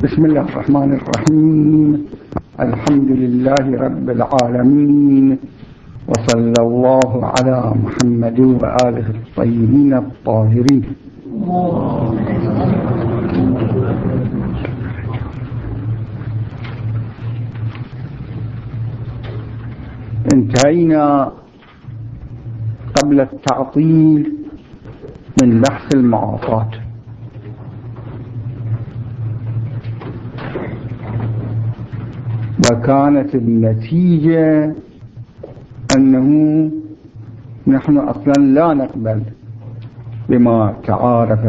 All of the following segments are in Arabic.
بسم الله الرحمن الرحيم. الحمد لله رب العالمين. وصلى الله على محمد وآله الطيبين الطاهرين. انتهينا قبل التعطيل من بحث المعاطات. وكانت النتيجة أنه نحن أصلا لا نقبل بما تعارف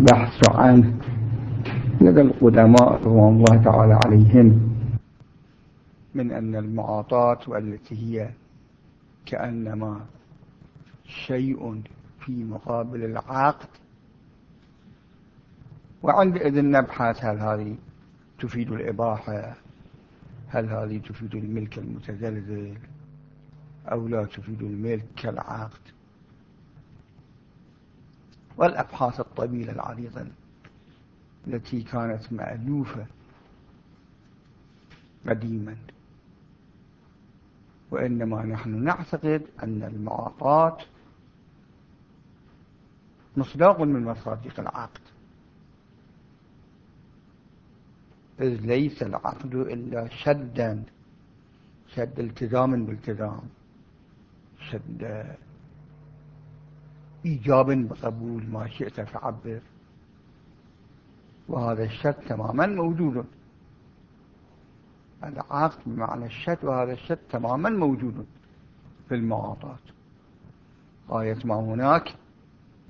البحث عنه. لدى القدماء رضوان الله تعالى عليهم. من أن المعاطات والتي هي كأنما شيء في مقابل العقد. وعندئذ نبحث هل هذه تفيد الإباحة هل هذه تفيد الملك المتزلزل أو لا تفيد الملك كالعقد والأبحاث الطويلة العريضة التي كانت مألوفة قديما. وإنما نحن نعتقد أن المعاطاة مصداق من مصادق العقد إذ ليس العقد إلا شدا شد التزام بالتزام شد إيجاب بقبول ما شئت فعبر. وهذا الشد تماما موجود. العقد بمعنى الشد وهذا الشد تماما موجود في المعاطات. غاية ما هناك؟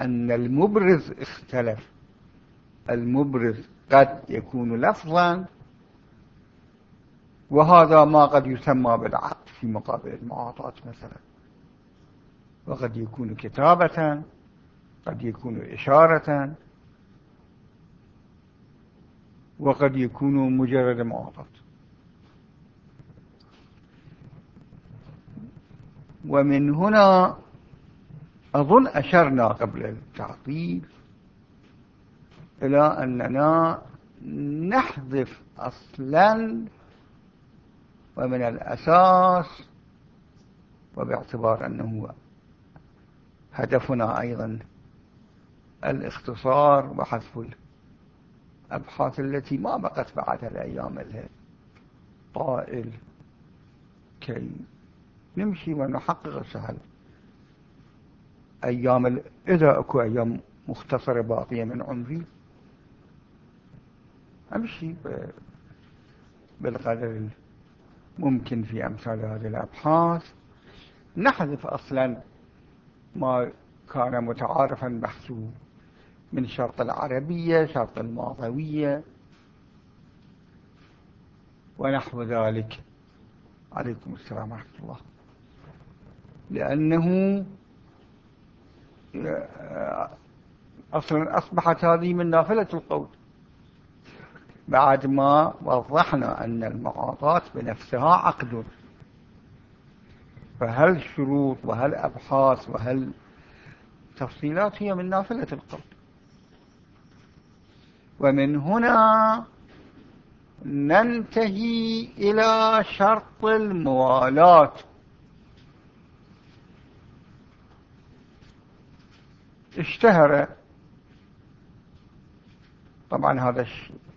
أن المبرز اختلف. المبرز قد يكون لفظا وهذا ما قد يسمى بالعقد في مقابل المعاطاة مثلا. وقد يكون كتابة قد يكون إشارة وقد يكون مجرد معاطاة. ومن هنا أظن أشرنا قبل التعطيل إلى أننا نحذف أصلا ومن الأساس وباعتبار أنه هدفنا أيضا الاختصار وحذف الأبحاث التي ما بقت بعد الأيام الطائل كي نمشي ونحقق سهل أيام إذا أكو أيام مختصرة باقية من عمري. أمشي بالقدر الممكن في أمثال هذه الأبحاث. نحذف أصلا ما كان متعارفا بحثه من شرط العربية شرط الماضوية ونحو ذلك. عليكم السلام ورحمة الله. لأنه أصلا أصبحت هذه من نافلة القول. بعد ما وضحنا أن المعاطاة بنفسها عقد. فهل شروط وهل أبحاث وهل تفصيلات هي من نافلة القول؟ ومن هنا ننتهي إلى شرط الموالاة. اشتهر. طبعا هذا الشيء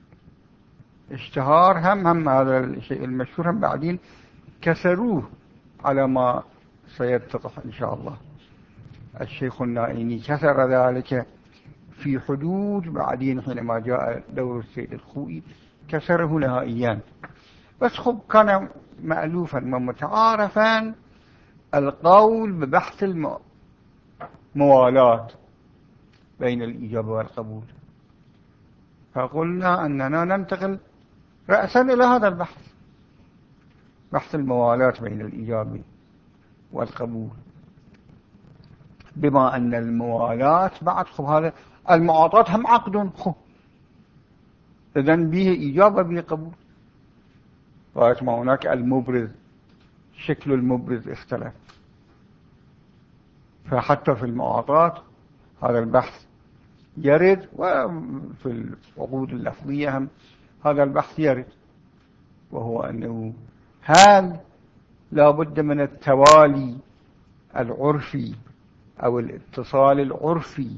اشتهار هم هم هذا الشيء المشهور هم بعدين كسروه على ما سيتضح إن شاء الله. الشيخ النائني كسر ذلك في حدود بعدين حينما جاء دور السيد الخوئي كسره نهائيا. بس خب كان مألوفا ومتعارفا القول ببحث الموالاة بين الإجابة والقبول. فقلنا أننا ننتقل رأسا إلى هذا البحث. بحث الموالاة بين الإجابة والقبول. بما أن الموالاة بعد خب هذا المعاطاة هم عقد خب. إذن به إجابة به قبول. غاية ما هناك المبرز شكل المبرز اختلف. فحتى في المعاطاة هذا البحث يرد وفي العقود اللفظية هم هذا البحث يرد وهو أنه هل لا بد من التوالي العرفي أو الاتصال العرفي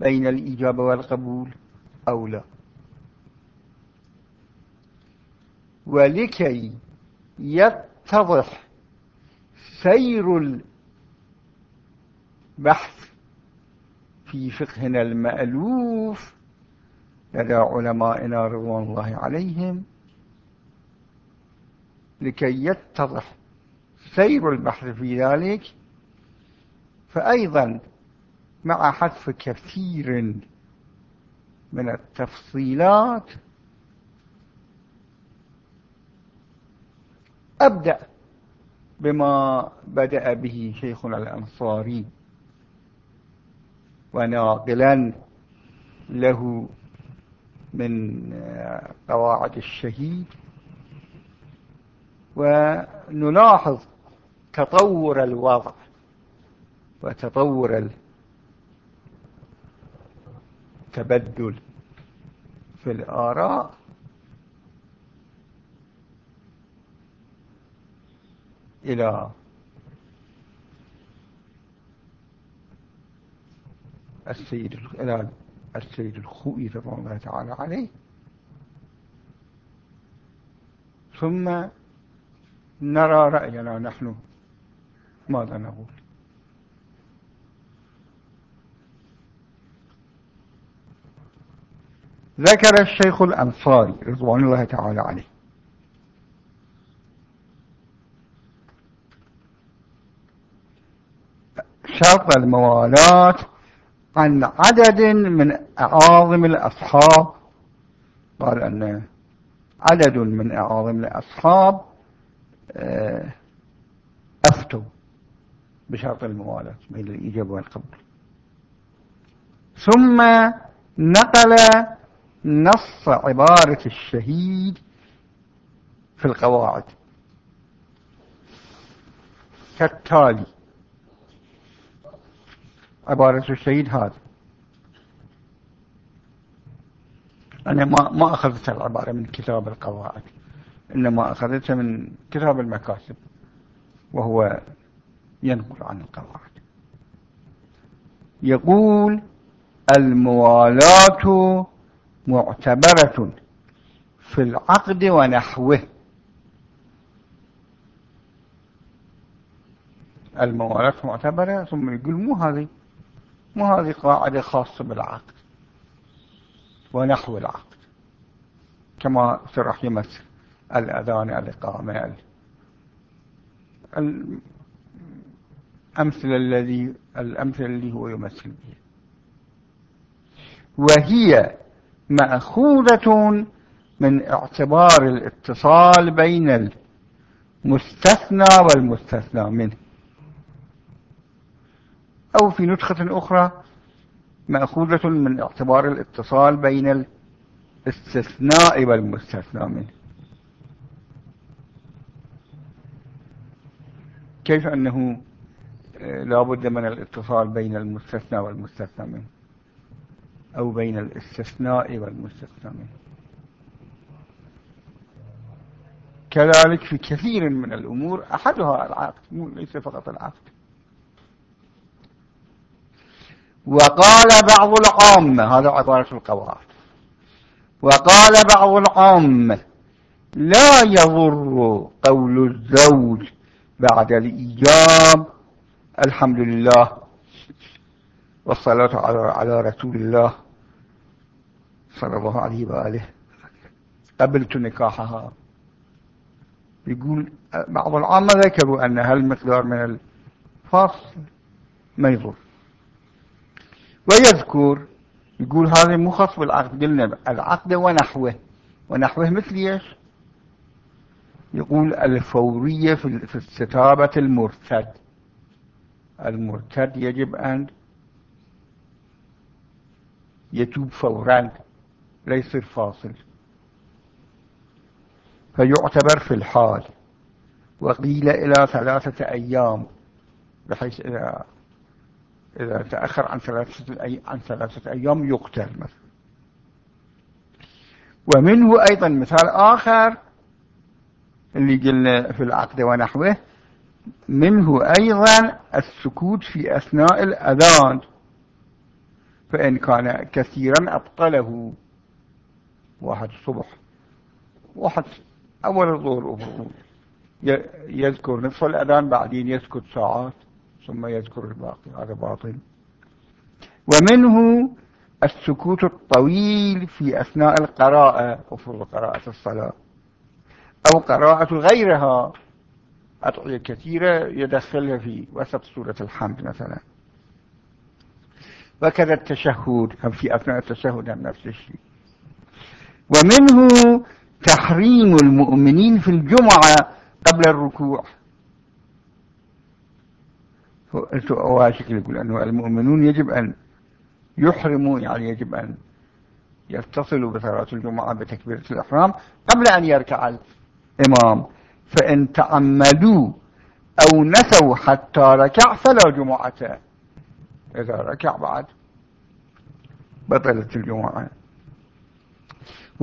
بين الإجابة والقبول أو لا؟ ولكي يتضح سير البحث في فقهنا المألوف لدى علمائنا رضوان الله عليهم لكي يتضح سير البحث في ذلك. فأيضا مع حذف كثير من التفصيلات أبدأ بما بدأ به شيخنا الأنصاري وناقلا له من قواعد الشهيد. ونلاحظ تطور الوضع وتطور التبدل في الآراء. إلى السيد إلى السيد الخوئي رضي الله تعالى عليه. ثم نرى رأينا نحن ماذا نقول. ذكر الشيخ الأنصاري رضوان الله تعالى عليه. شرط الموالاة عن عدد من أعاظم الأصحاب. قال أن عدد من أعاظم الأصحاب آه، أفتوا بشرط الموالاة بين الإجابة والقبول ثم نقل نص عبارة الشهيد في القواعد. كالتالي عبارة الشهيد هذا. أنا ما ما أخذت العبارة من كتاب القواعد. إنما أخذتها من كتاب المكاسب وهو ينقل عن القواعد. يقول الموالاة معتبرة في العقد ونحوه. الموالاة معتبرة ثم يقول مو هذه. مو هذه قاعدة خاصة بالعقد ونحو العقد كما شرح يمثل الأذان الإقامة الأمثلة الذي الأمثلة اللي هو يمثل بها. وهي مأخوذة من اعتبار الاتصال بين المستثنى والمستثنى منه. أو في نسخة أخرى مأخوذة من اعتبار الاتصال بين الاستثناء والمستثنى منه. كيف أنه آه، لا بد من الاتصال بين المستثنى والمستثنى منه؟ أو بين الاستثناء والمستثنى منه. كذلك في كثير من الأمور أحدها العقد ليس فقط العقد. وقال بعض العامة هذا عبارة القواعد وقال بعض العامة لا يضر قول الزوج بعد الإيجاب. الحمد لله والصلاة على رسول الله صلى الله عليه وآله. قبلت نكاحها. يقول بعض العامة ذكروا أن هالمقدار من الفصل ما يضر. ويذكر يقول هذا مو خاص بالعقد قلنا العقد ونحوه. ونحوه مثل إيش؟ يقول الفورية في استتابة المرتد. المرتد يجب أن يتوب فورا ليس فاصل فيعتبر في الحال. وقيل إلى ثلاثة أيام بحيث إذا إذا تأخر عن ثلاثة, أي... عن ثلاثة أيام يقتل مثلا. ومنه أيضا مثال آخر اللي قلنا في العقد ونحوه. منه أيضا السكوت في أثناء الأذان. فإن كان كثيرا أبطله. واحد الصبح واحد أول الظهر يذكر نصف الأذان بعدين يسكت ساعات. ثم يذكر الباقي هذا باطل. ومنه السكوت الطويل في أثناء القراءة وفرض قراءة الصلاة أو قراءة غيرها. أدعية كثيرة يدخلها في وسط سورة الحمد مثلا. وكذا التشهد هم في أثناء التشهد هم نفس الشيء. ومنه تحريم المؤمنين في الجمعة قبل الركوع. واشك يقول أنه المؤمنون يجب أن يحرموا يعني يجب أن يتصلوا بصلاة الجمعة بتكبيرة الإحرام قبل أن يركع الإمام. فإن تعمدوا أو نسوا حتى ركع فلا جمعة. إذا ركع بعد بطلت الجمعة.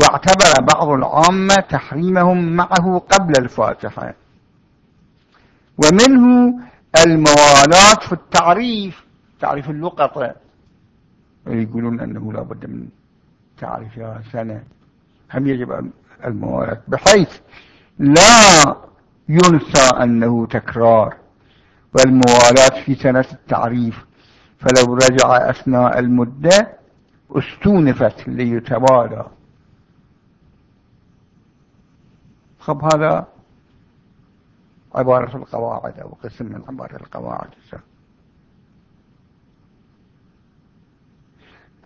واعتبر بعض العامة تحريمهم معه قبل الفاتحة. ومنه الموالاة في التعريف تعريف اللقطة يقولون أنه لا بد من تعريفها سنة. هم يجب الموالاة بحيث لا ينسى أنه تكرار. والموالاة في سنة التعريف فلو رجع أثناء المدة استونفت ليتوالى. خب هذا عبارة القواعد أو قسم من عبارة القواعد.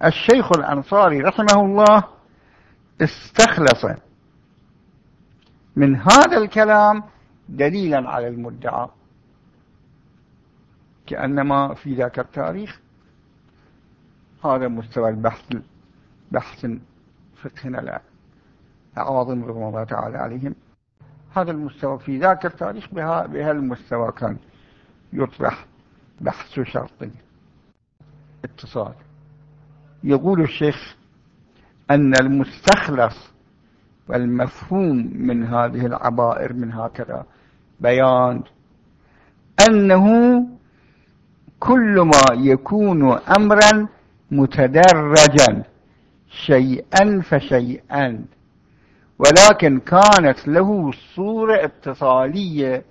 الشيخ الأنصاري رحمه الله استخلص من هذا الكلام دليلا على المدعى كأنما في ذاك التاريخ هذا مستوى البحث بحث فقهنا الأعاظم رضوان الله تعالى عليهم. هذا المستوى. في ذاك التاريخ بها بها المستوى كان يطرح بحث شرطي. اتصال. يقول الشيخ أن المستخلص والمفهوم من هذه العبائر من هكذا بيان أنه كل ما يكون أمرا متدرجا شيئا فشيئا. ولكن كانت له صورة اتصالية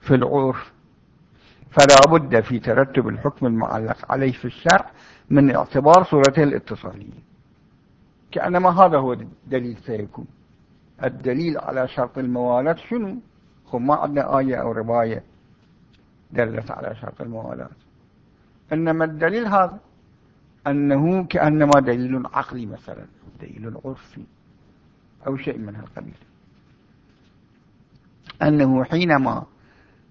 في العرف. فلا بد في ترتب الحكم المعلق عليه في الشرع من اعتبار صورته الاتصالية. كأنما هذا هو الدليل سيكون. الدليل على شرط الموالاة شنو؟ خب ما عندنا آية أو رواية دلت على شرط الموالاة إنما الدليل هذا أنه كأنما دليل عقلي مثلا دليل عرفي أو شيء من هالقبيل. أنه حينما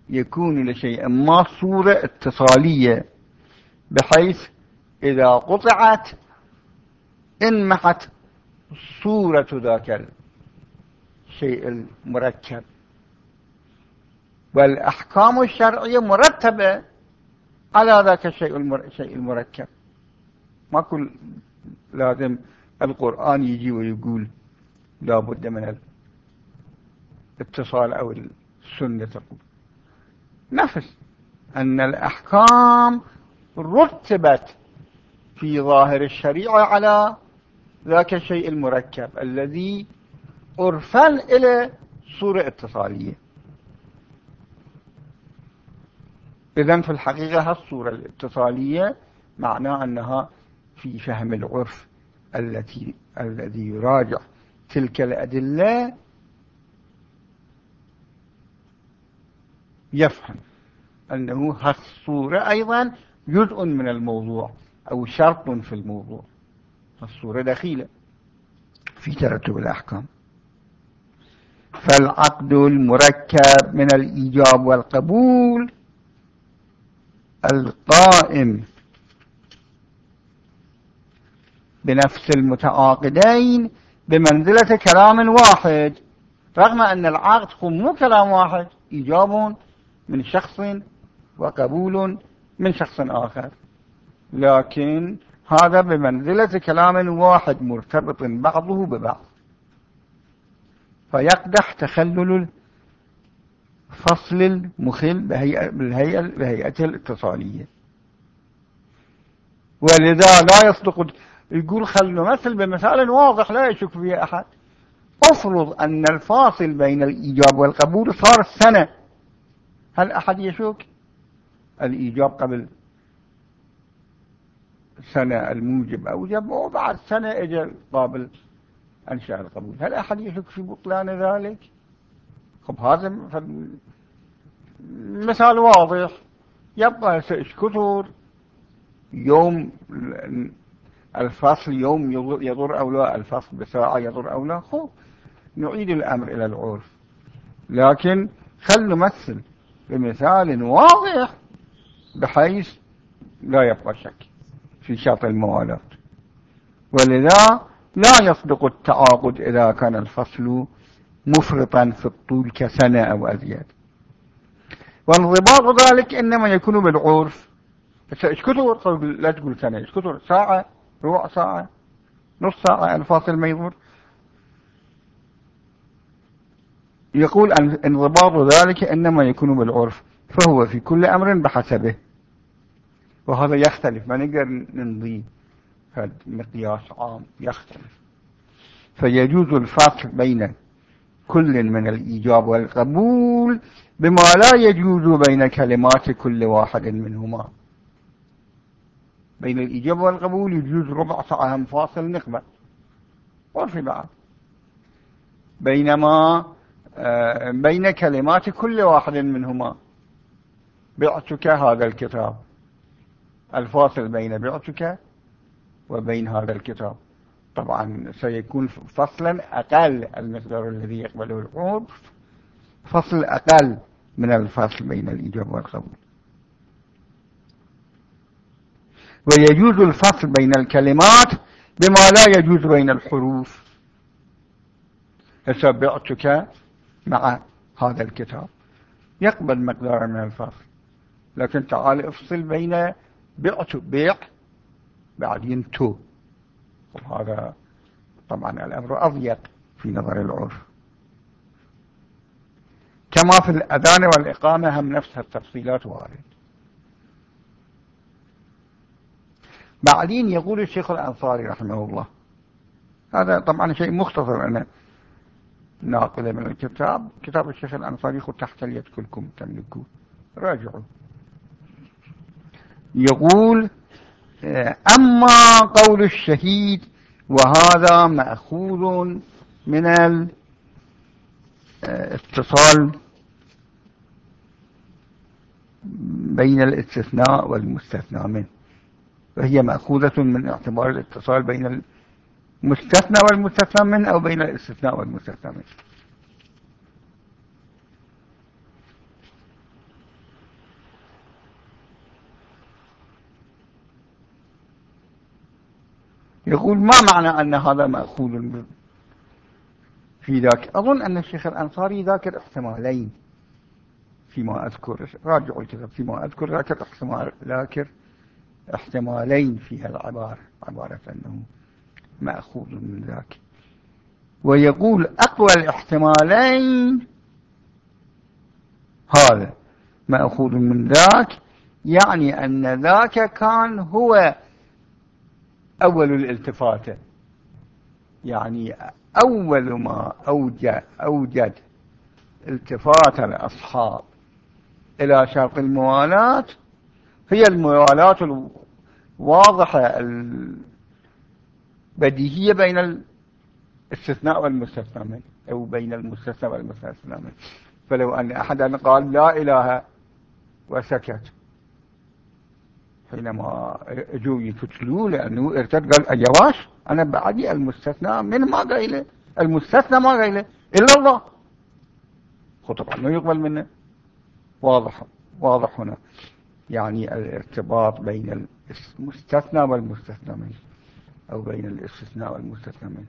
يكون لشيء ما صورة اتصالية بحيث إذا قطعت انمحت صورة ذاك الشيء المركب. والأحكام الشرعية مرتبة على ذاك الشيء المركب. ما كل لازم القرآن يجي ويقول لا بد من الاتصال أو السنة تقول نفس أن الأحكام رتبت في ظاهر الشريعة على ذاك الشيء المركب الذي عرفا إلى صورة اتصالية. إذن في الحقيقة هالصورة الاتصالية معناه أنها في فهم العرف التي الذي يراجع تلك الأدلة يفهم أنه هالصورة أيضا جزء من الموضوع أو شرط في الموضوع. الصورة دخيلة في ترتب الأحكام. فالعقد المركب من الإيجاب والقبول القائم بنفس المتعاقدين بمنزلة كلام واحد رغم أن العقد هو مو كلام واحد إيجاب من شخص وقبول من شخص آخر. لكن هذا بمنزلة كلام واحد مرتبط بعضه ببعض. فيقدح تخلل فصل المخل بهيئة, بالهيئة بهيئته الاتصالية. ولذا لا يصدق يقول خلوا مثل بمثال واضح لا يشك فيه أحد. افرض أن الفاصل بين الإيجاب والقبول صار سنة هل أحد يشك؟ الإيجاب قبل سنة الموجب أوجب وبعد سنة إجا قابل أنشاء القبول. هل أحد يشك في بطلان ذلك؟ خب هذا مثال واضح. يبقى كثر يوم الفصل يوم يضر أو لا الفصل بساعة يضر أو لا خب نعيد الأمر إلى العرف. لكن خل نمثل بمثال واضح بحيث لا يبقى شك في شرط الموالاة ولذا لا يصدق التعاقد إذا كان الفصل مفرطا في الطول كسنة أو أزيد. وانضباط ذلك إنما يكون بالعرف. إيش كثر لا تقول سنة إيش كثر ساعة ربع ساعة نص ساعة الفاصل ما يضر يقول انضباط ذلك إنما يكون بالعرف فهو في كل أمر بحسبه. وهذا يختلف ما نقدر نمضي هذا مقياس عام يختلف. فيجوز الفصل بين كل من الإيجاب والقبول بما لا يجوز بين كلمات كل واحد منهما. بين الإيجاب والقبول يجوز ربع ساعة فاصل نقبل وفي بعض. بينما آه، بين كلمات كل واحد منهما. بعتك هذا الكتاب. الفاصل بين بعتك وبين هذا الكتاب. طبعا سيكون فصلا أقل المقدار الذي يقبله العود فصل أقل من الفصل بين الإجابة والقبول. ويجوز الفصل بين الكلمات بما لا يجوز بين الحروف. بعتك مع هذا الكتاب. يقبل مقدار من الفصل. لكن تعال افصل بين بعت بيع بعدين تو وهذا طبعا الأمر أضيق في نظر العرف. كما في الأذان والإقامة هم نفس التفصيلات وارد. بعدين يقول الشيخ الأنصاري رحمه الله. هذا طبعا شيء مختصر. أنا ناقله من الكتاب. كتاب الشيخ الأنصاري خذ تحت اليد كلكم تملكوه راجعوا. يقول أما قول الشهيد وهذا مأخوذ من الاتصال بين الاستثناء والمستثنى منه. فهي مأخوذة من اعتبار الاتصال بين المستثنى والمستثنى أو بين الاستثناء والمستثنى يقول ما معنى أن هذا مأخوذ في ذاك؟ أظن أن الشيخ الأنصاري ذاكر احتمالين فيما أذكر راجعوا الكتاب فيما أذكر ذاكر احتمال ذاكر احتمالين في العبارة عبارة أنه مأخوذ من ذاك. ويقول أقوى الاحتمالين هذا مأخوذ من ذاك يعني أن ذاك كان هو أول الالتفاتة يعني أول ما أوجد, أوجد التفات الأصحاب إلى شرط الموالاة هي الموالاة الواضحة البديهية بين الاستثناء والمستثنى أو بين المستثنى والمستثنى فلو أن أحدا قال لا إله وسكت. حينما اجوا يفتلوا لأنه ارتد قال أجواش أنا بعدي المستثنى من ما قايله المستثنى ما قايله إلا الله. طبعا ما يقبل منه. واضح واضح هنا. يعني الارتباط بين المستثنى والمستثنى منه أو بين الاستثناء والمستثنى منه.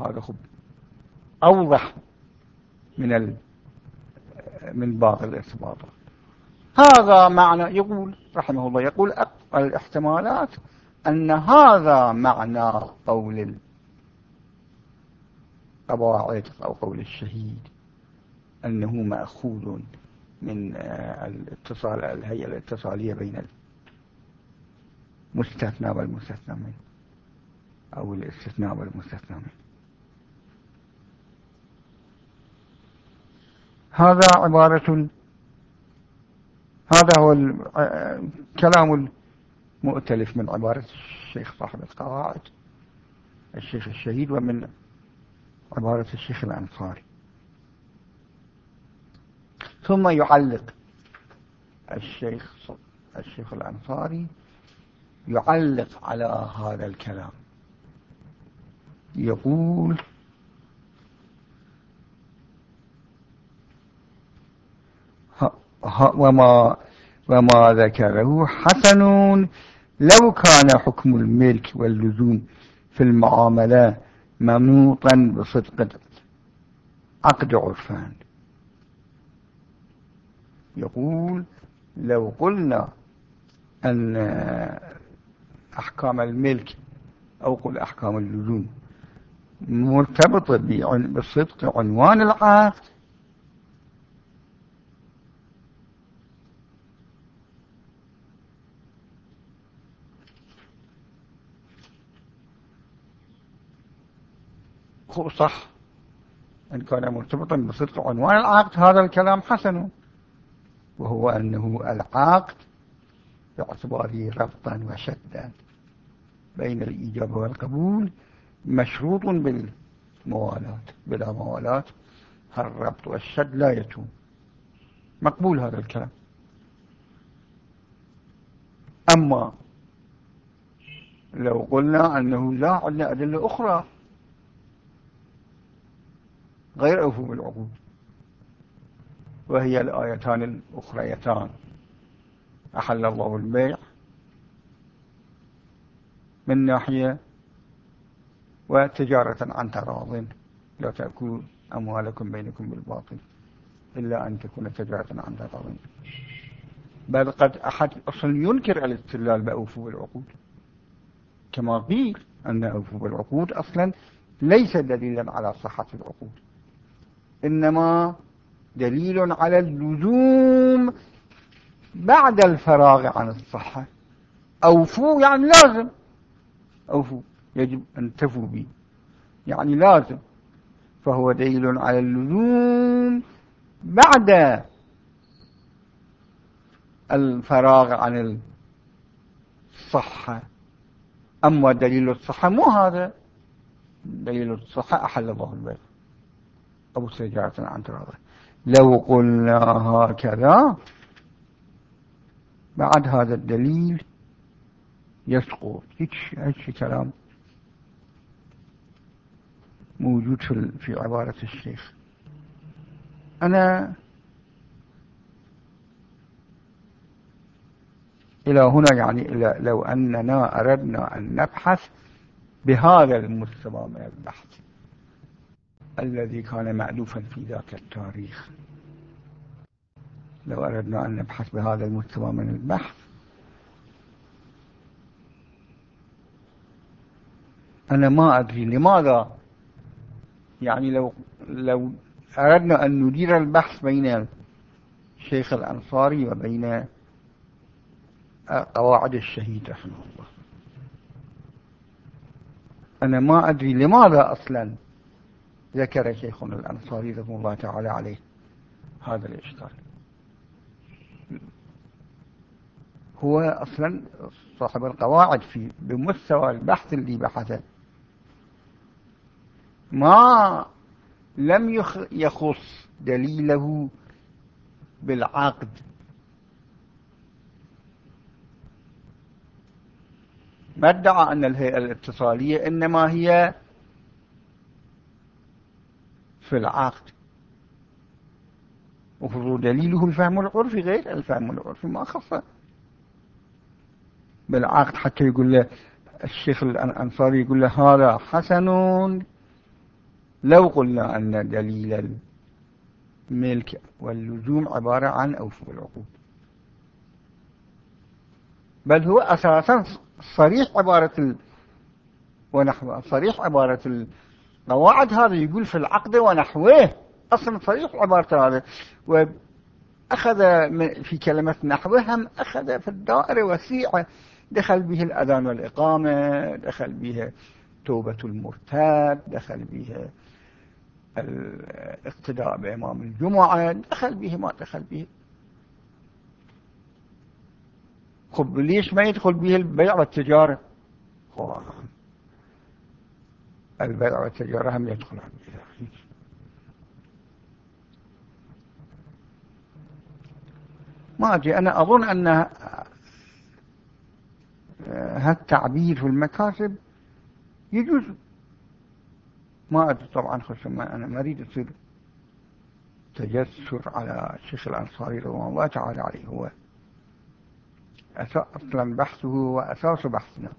هذا خب أوضح من ال من باقي الارتباطات هذا معنى يقول رحمه الله يقول الاحتمالات أن هذا معنى قول القواعد أو قول الشهيد أنه مأخوذ من آه، الاتصال الهيئة الاتصالية بين المستثنى والمستثنى أو الاستثناء والمستثنى هذا عبارة هذا هو الكلام المؤتلف من عبارة الشيخ صاحب القواعد الشيخ الشهيد ومن عبارة الشيخ الأنصاري. ثم يعلق. الشيخ الشيخ الأنصاري يعلق على هذا الكلام. يقول وما وما ذكره حسن لو كان حكم الملك واللزوم في المعاملة منوطا بصدق عقد عرفان يقول لو قلنا أن أحكام الملك أو قل أحكام اللزوم مرتبطة بصدق عنوان العقد صح. إن كان مرتبطا بصدق عنوان العقد هذا الكلام حسن. وهو أنه العقد باعتباره ربطا وشدا بين الإيجاب والقبول مشروط بالموالاة بلا موالاة الربط والشد لا يتوم مقبول هذا الكلام. أما لو قلنا أنه لا عندنا أدلة أخرى غير أوفوا بالعقود وهي الآيتان الأخريتان. أحل الله البيع من ناحية وتجارة عن تراض. لا تأكلوا أموالكم بينكم بالباطل إلا أن تكون تجارة عن تراض. بل قد أحد أصلا ينكر الاستدلال بأوفوا بالعقود. كما قيل أن أوفوا بالعقود أصلا ليس دليلا على صحة العقود. إنما دليل على اللزوم بعد الفراغ عن الصحة. أوفوا يعني لازم. أوفوا. يجب أن تفوا به. يعني لازم. فهو دليل على اللزوم بعد الفراغ عن الصحة. أما دليل الصحة مو هذا. دليل الصحة أحل الله البيت. أو سجارة عن تراضي. لو قلنا هكذا بعد هذا الدليل يسقط. هيك كلام موجود في عبارة الشيخ. أنا إلى هنا يعني إلى لو أننا أردنا أن نبحث بهذا المستوى من البحث. الذي كان مألوفا في ذاك التاريخ. لو أردنا أن نبحث بهذا المستوى من البحث أنا ما أدري لماذا. يعني لو لو أردنا أن ندير البحث بين الشيخ الأنصاري وبين قواعد الشهيد رحمه الله. أنا ما أدري لماذا أصلا ذكر شيخنا الأنصاري رحمه الله تعالى عليه هذا الإشكال. هو أصلا صاحب القواعد في بمستوى البحث اللي بحثه. ما لم يخص دليله بالعقد. ما ادعى أن الهيئة الاتصالية إنما هي في العقد. وفضل دليله الفهم العرفي غير الفهم العرفي ما خصه بالعقد حتى يقول له الشيخ الأنصاري يقول له هذا حسن. لو قلنا أن دليل الملك واللزوم عبارة عن أوفو العقود بل هو أساسا صريح عبارة ال... ونحو صريح عبارة القواعد هذا يقول في العقد ونحوه. أصلا صريح عبارة هذا. وأخذ في كلمة نحوه هم أخذ في الدائرة وسيعة. دخل به الأذان والإقامة دخل به توبة المرتاد دخل به الاقتداء بإمام الجمعة دخل به ما دخل به. خب ليش ما يدخل به البيع والتجارة؟ البيع والتجارة هم يدخل ما أدري أنا أظن أن هالتعبير في المكاسب يجوز. ما أدري طبعا خصوصا أنا ما أريد أصير تجسر على الشيخ الأنصاري رضي الله تعالى عليه. هو أصلا بحثه وأساس بحثنا.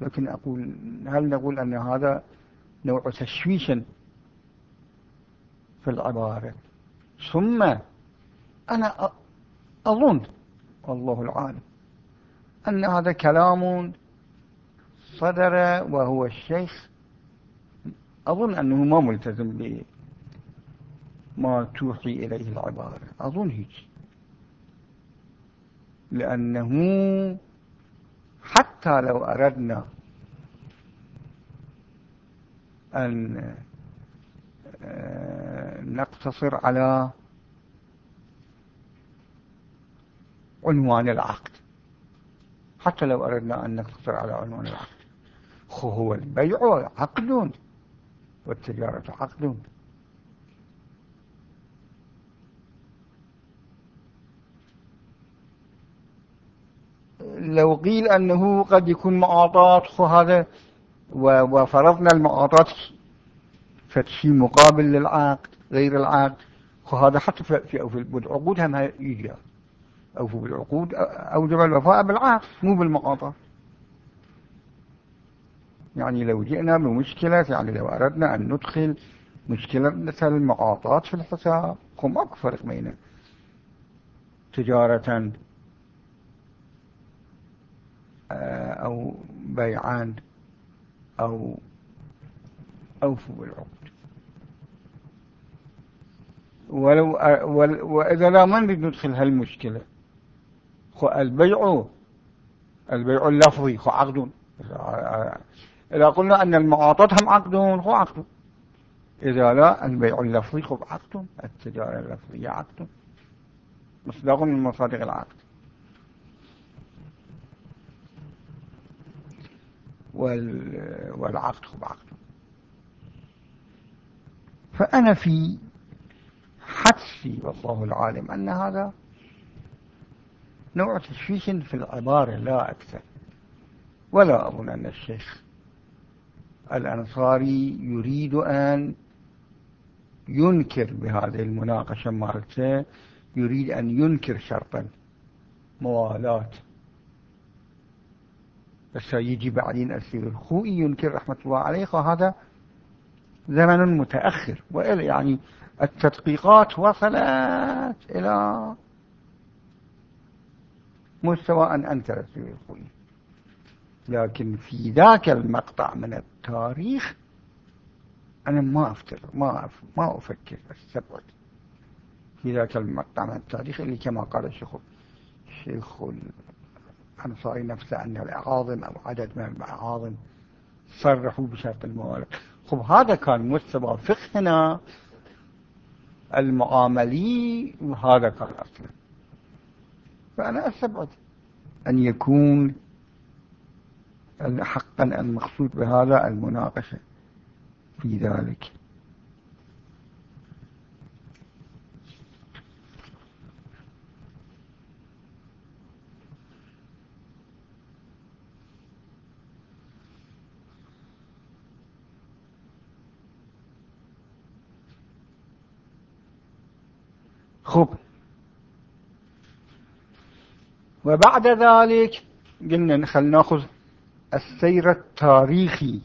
لكن أقول هل نقول أن هذا نوع تشويش في العبارة ثم أنا أظن والله العالم أن هذا كلام صدر وهو الشيخ. أظن أنه ما ملتزم بما توحي إليه العبارة. أظن هيك. لأنه حتى لو أردنا أن آه، نقتصر على عنوان العقد. حتى لو أردنا أن نقتصر على عنوان العقد. هو البيع عقد والتجارة عقد. لو قيل أنه قد يكون معاطات هذا وفرضنا المعاطات فشي مقابل للعقد غير العقد وهذا حتى في العقود هم يجي. أو في العقود أوجب الوفاء بالعقد مو بالمعاطات يعني لو جئنا بمشكلة يعني لو أردنا أن ندخل مشكلة مثل المعاطات في الحساب ماكو فرق بين تجارة أو بيعان أو أوفوا بالعقد. ولو وإذا لا ما نريد ندخل هالمشكلة. خو البيع البيع اللفظي خو عقد. إذا قلنا أن المعاطات هم عقد هو عقد. إذا لا البيع اللفظي خب عقد. التجارة اللفظية عقد. مصداق من مصادق العقد. والعقد خب عقد فأنا في حدسي والله العالم أن هذا نوع تشويش في العبارة لا أكثر. ولا أظن أن الشيخ الأنصاري يريد أن ينكر بهذه المناقشة مالته يريد أن ينكر شرطا موالاة بس يجي بعدين الخوئي ينكر رحمة الله عليه وهذا زمن متأخر وإلا يعني التدقيقات وصلت إلى مستوى أن أنكر الخوئي. لكن في ذاك المقطع من التاريخ أنا ما أفتر ما ما أفكر أستبعد في ذاك المقطع من التاريخ اللي كما قال الشيخ الشيخ الأنصاري نفسه أن الأعاظم أو عدد من الأعاظم صرحوا بشرط الموالد خب هذا كان مستوى فقهنا المعاملي وهذا كان أصلا فأنا أستبعد أن يكون حقا المقصود بهذا المناقشة في ذلك. خب. وبعد ذلك قلنا خلنا ناخذ السير التاريخي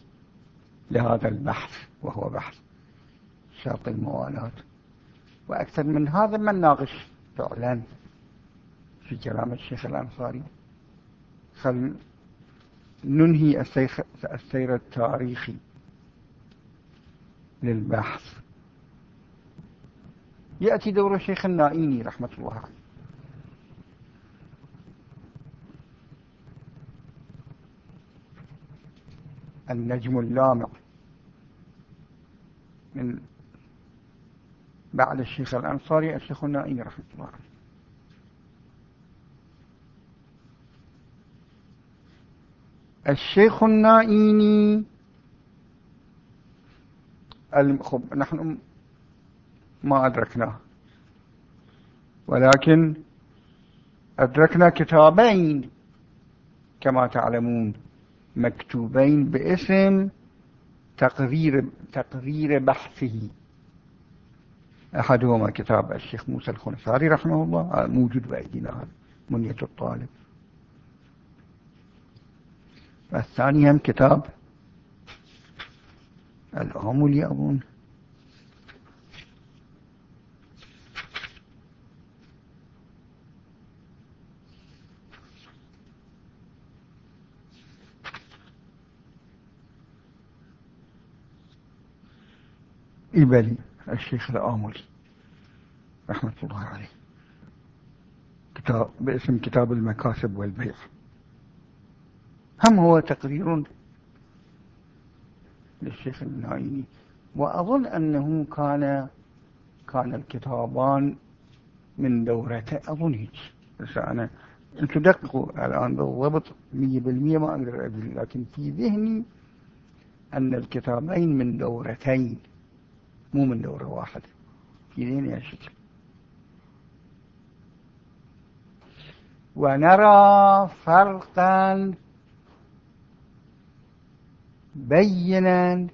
لهذا البحث وهو بحث شرط الموالاة وأكثر من هذا ما ناقش فعلا في كلام الشيخ الأنصاري. خل ننهي السير التاريخي للبحث. يأتي دور الشيخ النائيني رحمة الله عليه. النجم اللامع من بعد الشيخ الأنصاري الشيخ النائيني رحمة الله عليه. الشيخ النائيني خب نحن ما أدركناه. ولكن أدركنا كتابين كما تعلمون مكتوبين باسم تقرير تقرير بحثه. أحدهما كتاب الشيخ موسى الخنساري رحمه الله موجود بأيدينا منية الطالب. والثاني هم كتاب العمل أظن إبلي الشيخ الآملي رحمة الله عليه. كتاب باسم كتاب المكاسب والبيع. هم هو تقرير للشيخ النايني وأظن أنه كان كان الكتابان من دورته أظن هيك بس أنا أنتم دققوا الآن بالضبط مية بالمية ما أقدر أقول لكن في ذهني أن الكتابين من دورتين. مو من دورة واحدة. في ذهني هالشكل ونرى فرقا بينا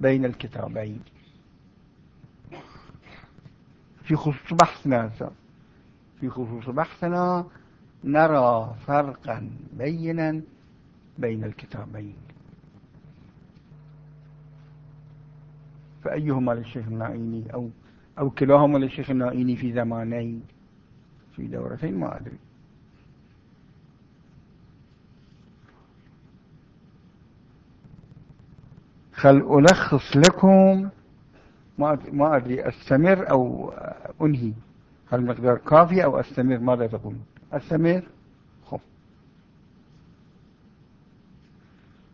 بين الكتابين. في خصوص بحثنا في خصوص بحثنا نرى فرقا بينا بين الكتابين. فأيهما للشيخ النائيني أو أو كلاهما للشيخ النائيني في زمانين في دورتين ما أدري. خل ألخص لكم ما أدري أستمر أو أنهي؟ هل مقدار كافي أو أستمر؟ ماذا تقول؟ أستمر؟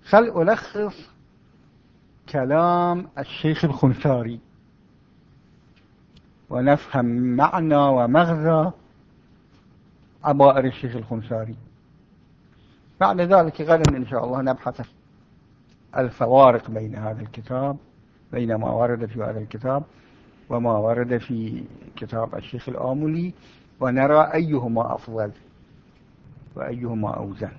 خل ألخص كلام الشيخ الخنثاري ونفهم معنى ومغزى عبائر الشيخ الخنثاري بعد ذلك غدا إن شاء الله نبحث الفوارق بين هذا الكتاب بين ما ورد في هذا الكتاب وما ورد في كتاب الشيخ الآملي ونرى أيهما أفضل وأيهما أوزن.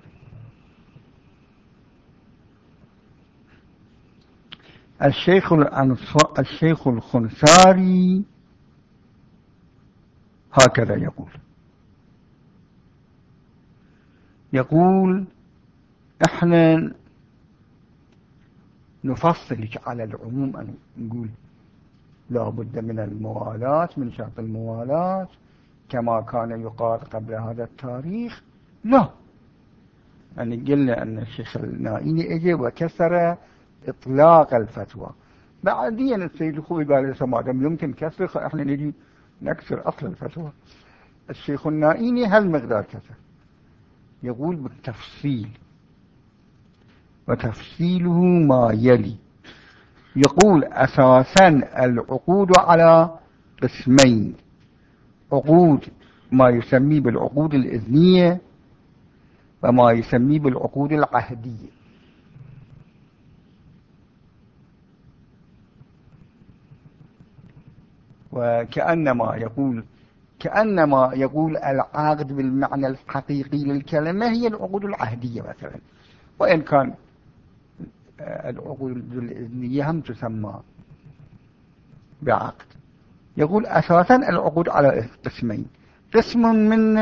الشيخ الشيخ الخنساري هكذا يقول. يقول إحنا نفصل على العموم أن نقول لا بد من الموالاة من شرط الموالاة كما كان يقال قبل هذا التاريخ. لا. يعني قلنا أن الشيخ النائيني اجى وكسر إطلاق الفتوى. بعدين السيد الخوي قال لسه ما دام يمكن كسر إحنا نجي نكسر أصل الفتوى. الشيخ النائيني هل مقدار كسر؟ يقول بالتفصيل. وتفصيله ما يلي. يقول أساسا العقود على قسمين. عقود ما يسميه بالعقود الإذنية وما يسميه بالعقود العهدية. وكأنما يقول كأنما يقول العقد بالمعنى الحقيقي للكلمة هي العقود العهدية مثلا. وإن كان العقود الإذنية هم تسمى بعقد. يقول أساسا العقود على قسمين. قسم من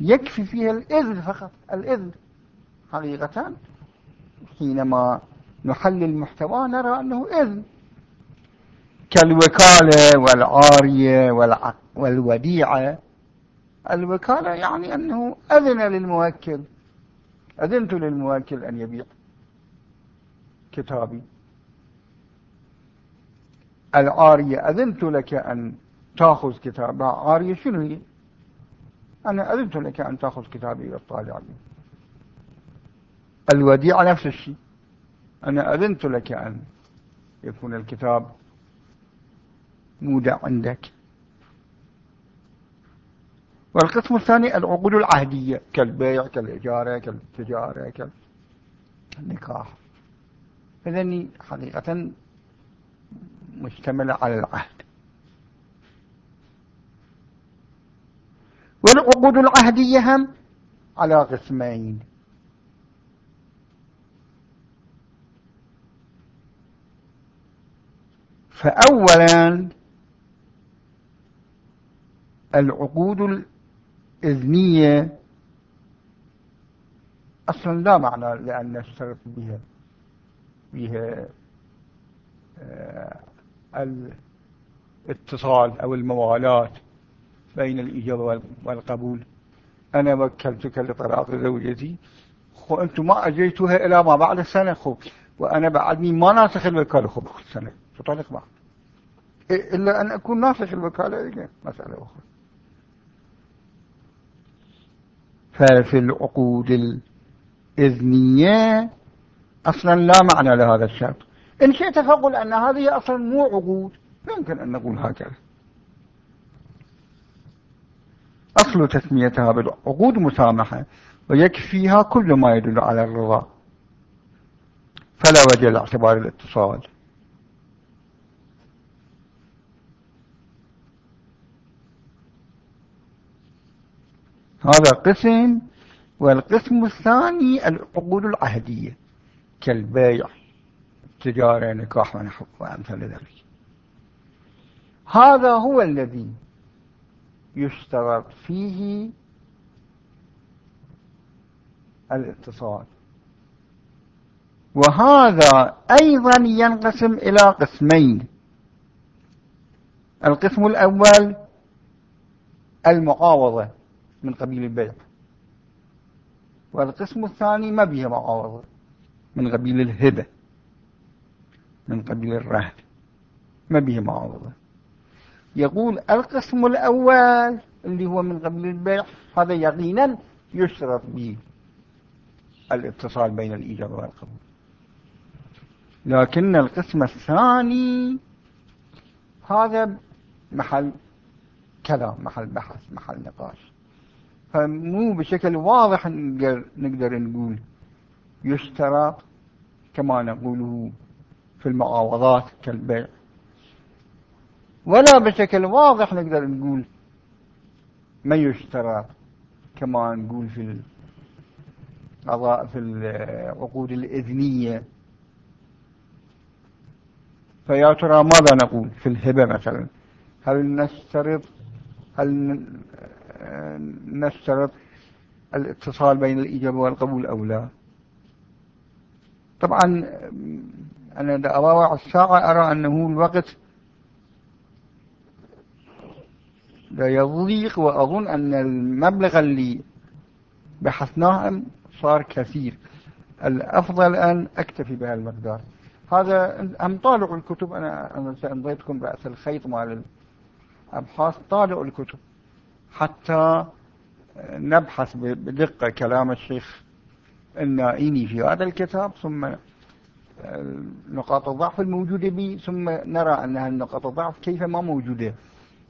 يكفي فيها الإذن فقط. الإذن حقيقة حينما نحلل المحتوى نرى أنه إذن. كالوكالة والعارية والوديعة. الوكالة يعني أنه أذن للموكل. أذنت للموكل أن يبيع كتابي. العارية أذنت لك أن تأخذ كتاب عارية شنو هي؟ أنا أذنت لك أن تأخذ كتابي وتطالع الوديعة نفس الشيء. أنا أذنت لك أن يكون الكتاب مودع عندك. والقسم الثاني العقود العهدية كالبيع كالإجارة كالتجارة كالنكاح. إذن حقيقة مشتملة على العهد. والعقود العهدية هم على قسمين. فأولا العقود الإذنية أصلا لا معنى لأن نشترط بها بها آه، الاتصال أو الموالاة بين الإجابة والقبول. أنا وكلتك لطلاق زوجتي خو أنتم ما أجيتها إلى ما بعد السنة خو وأنا بعدني ما ناسخ الوكالة خو السنة تطلق بعض إلا أن أكون ناسخ الوكالة مسألة أخرى. ففي العقود الإذنية. أصلا لا معنى لهذا الشرط. إن شئت فقل أن هذه أصلا مو عقود. يمكن أن نقول هكذا. أصل تسميتها بالعقود مسامحة ويكفيها كل ما يدل على الرضا. فلا وجه لاعتبار الاتصال. هذا قسم والقسم الثاني العقود العهدية كالبيع تجارة نكاح ونحو وأمثال ذلك. هذا هو الذي يشترط فيه الاتصال وهذا أيضا ينقسم إلى قسمين. القسم الأول المعاوضة. من قبيل البيع والقسم الثاني ما به معاوضة من قبيل الهبة من قبيل الرهن. ما به معاوضة يقول القسم الأول اللي هو من قبل البيع هذا يقينا يشترط به الاتصال بين الإيجاب والقبول. لكن القسم الثاني هذا محل كلام محل بحث محل نقاش. فمو بشكل واضح نقدر, نقدر نقول يشترط كما نقوله في المعاوضات كالبيع. ولا بشكل واضح نقدر نقول ما يشترط كما نقول في في العقود الإذنية. فيا ترى ماذا نقول في الهبة مثلا؟ هل نشترط هل نشترط الاتصال بين الإجابة والقبول أو لا. طبعا أنا إذا أضاوع الساعة أرى أنه الوقت لا يضيق وأظن أن المبلغ اللي بحثناه صار كثير. الأفضل أن أكتفي بهذا المقدار هذا أم طالعوا الكتب؟ أنا سأمضيتكم رأس الخيط مال الأبحاث. طالعوا الكتب. حتى نبحث بدقة كلام الشيخ النائيني في هذا الكتاب ثم نقاط الضعف الموجودة به ثم نرى أنها النقاط الضعف كيف ما موجودة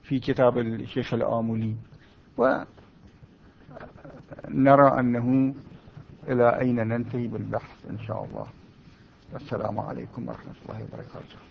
في كتاب الشيخ الآمولي ونرى أنه إلى أين ننتهي بالبحث إن شاء الله. السلام عليكم ورحمة الله وبركاته.